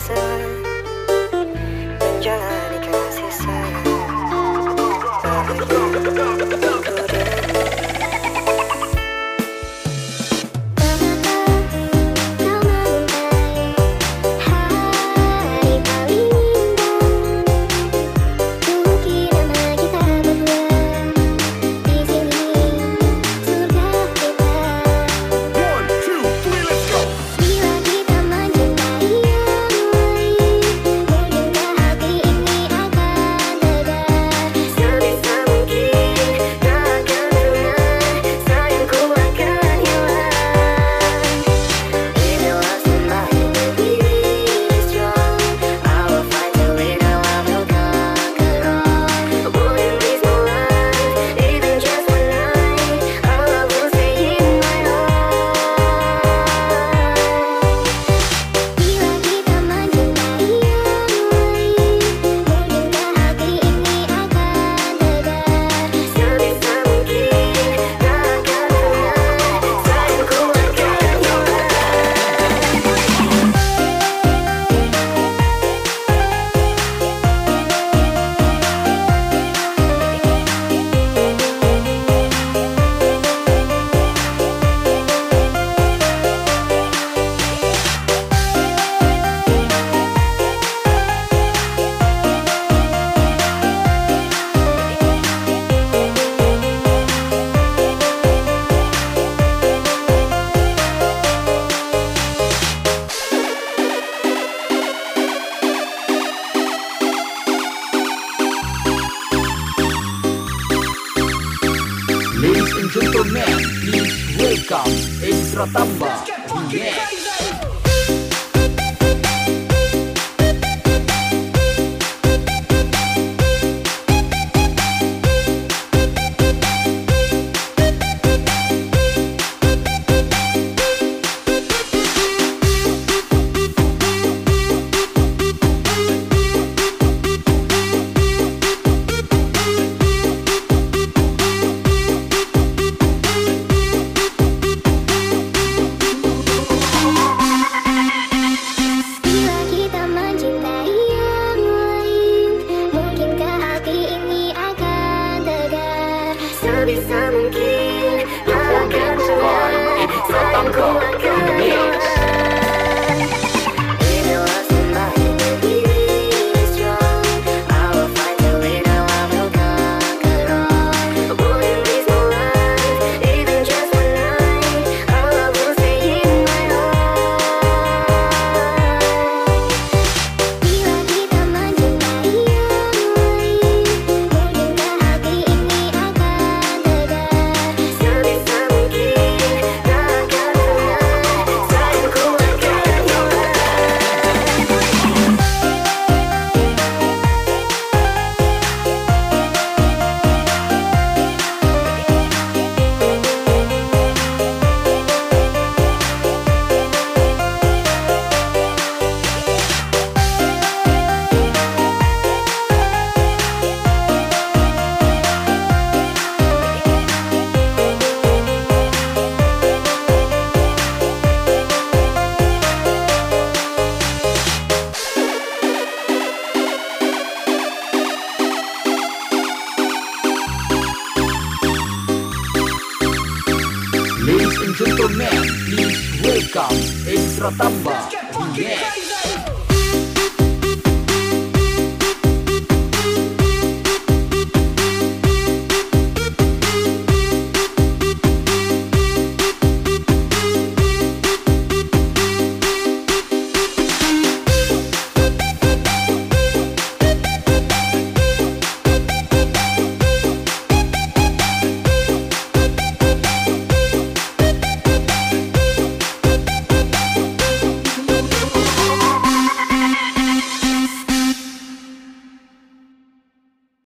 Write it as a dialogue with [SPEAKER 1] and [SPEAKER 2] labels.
[SPEAKER 1] myself gentlemen, please welcome Extra Tambah Remix
[SPEAKER 2] bisa-bisa mungkin akan
[SPEAKER 1] kuat tetap Gentlemen, please welcome Extra Tamba. Let's crazy!